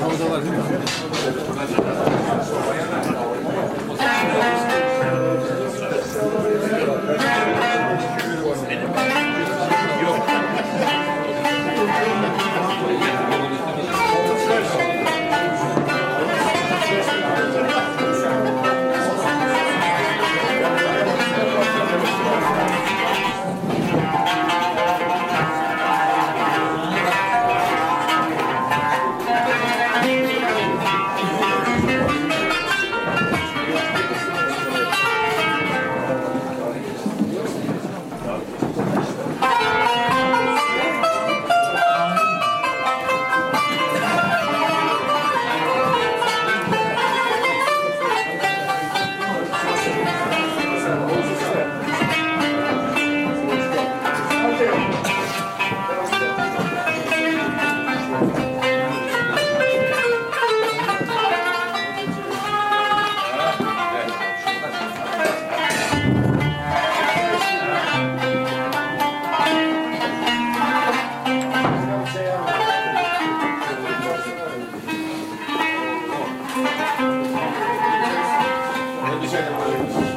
Havzalar değil mi? Ich hätte mal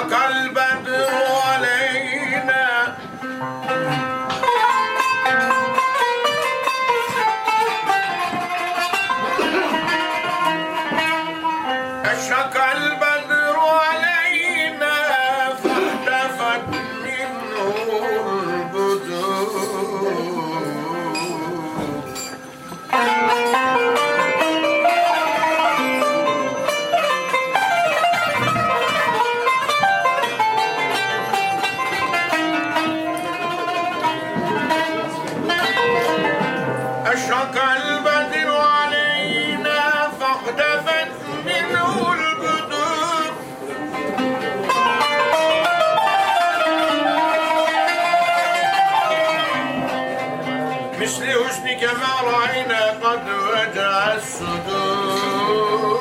علينا مثل حسنك ما رأينا قد وجع الصدور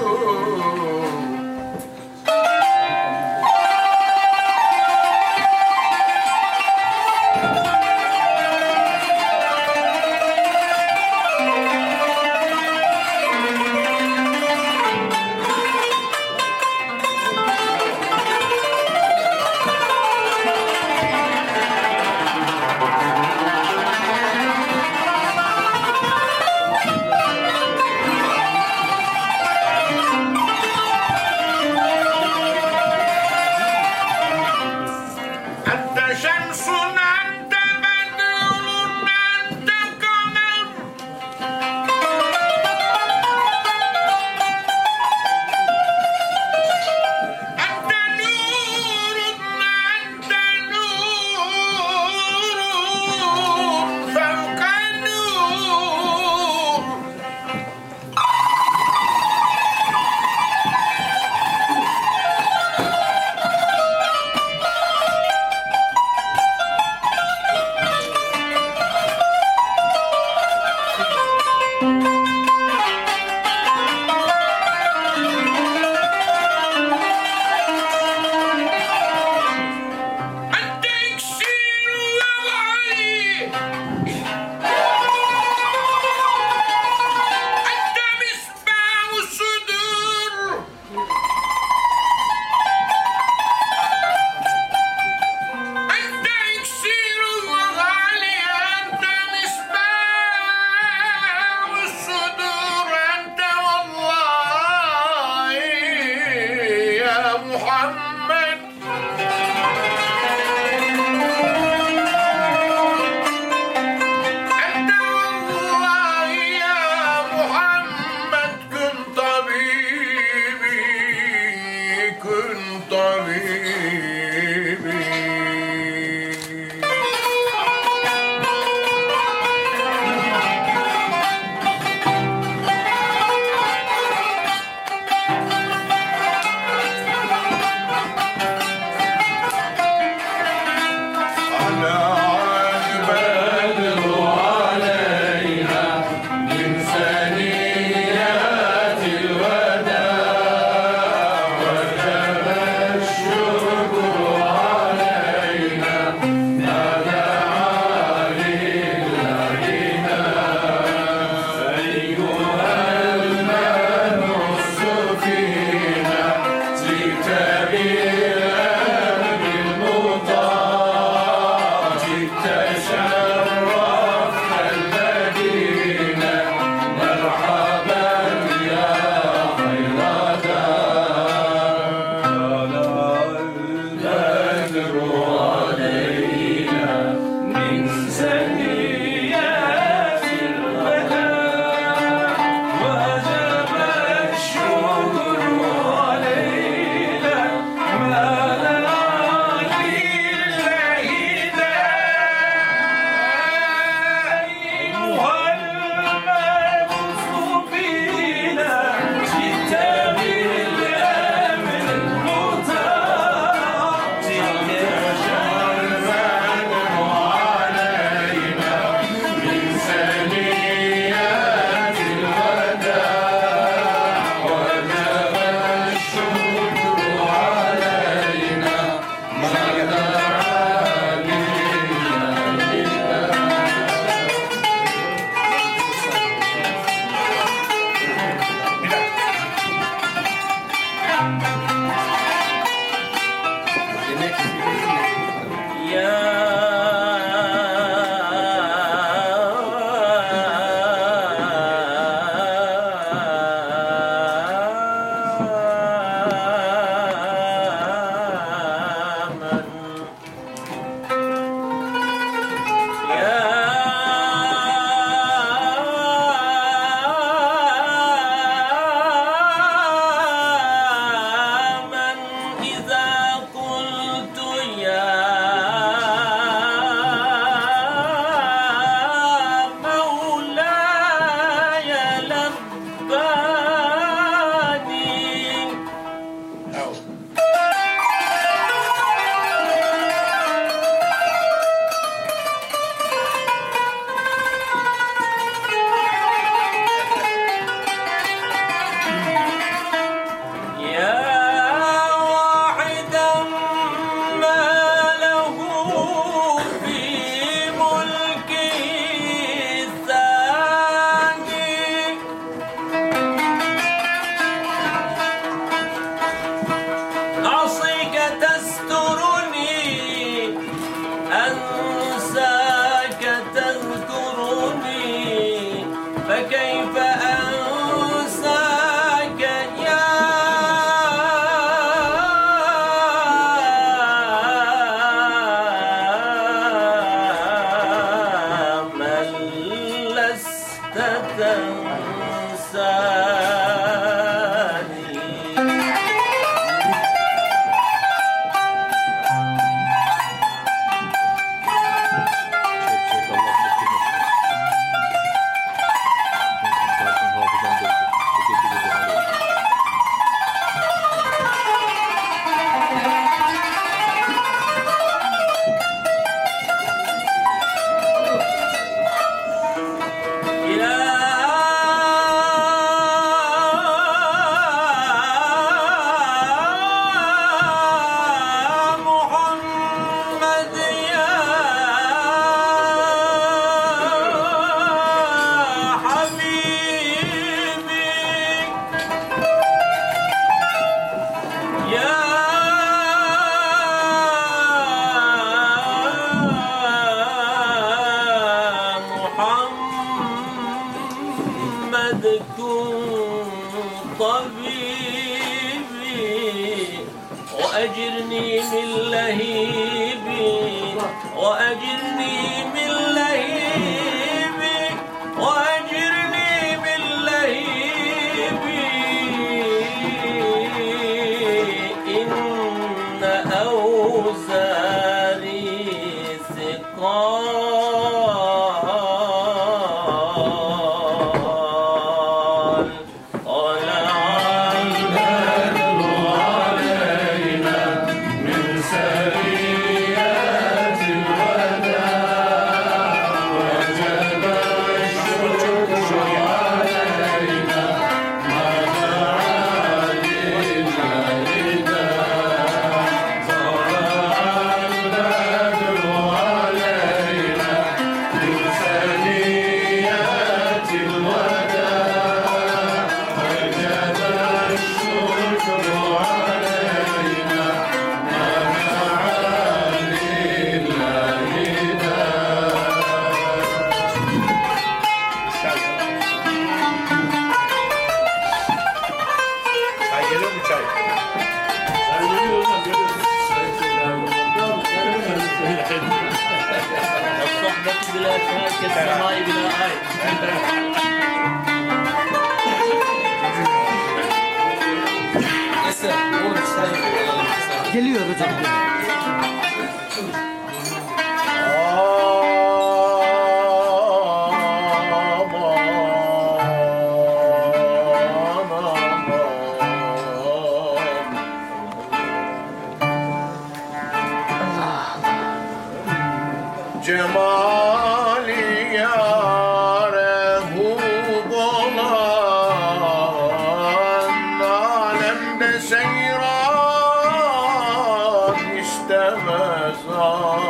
song.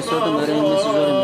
Don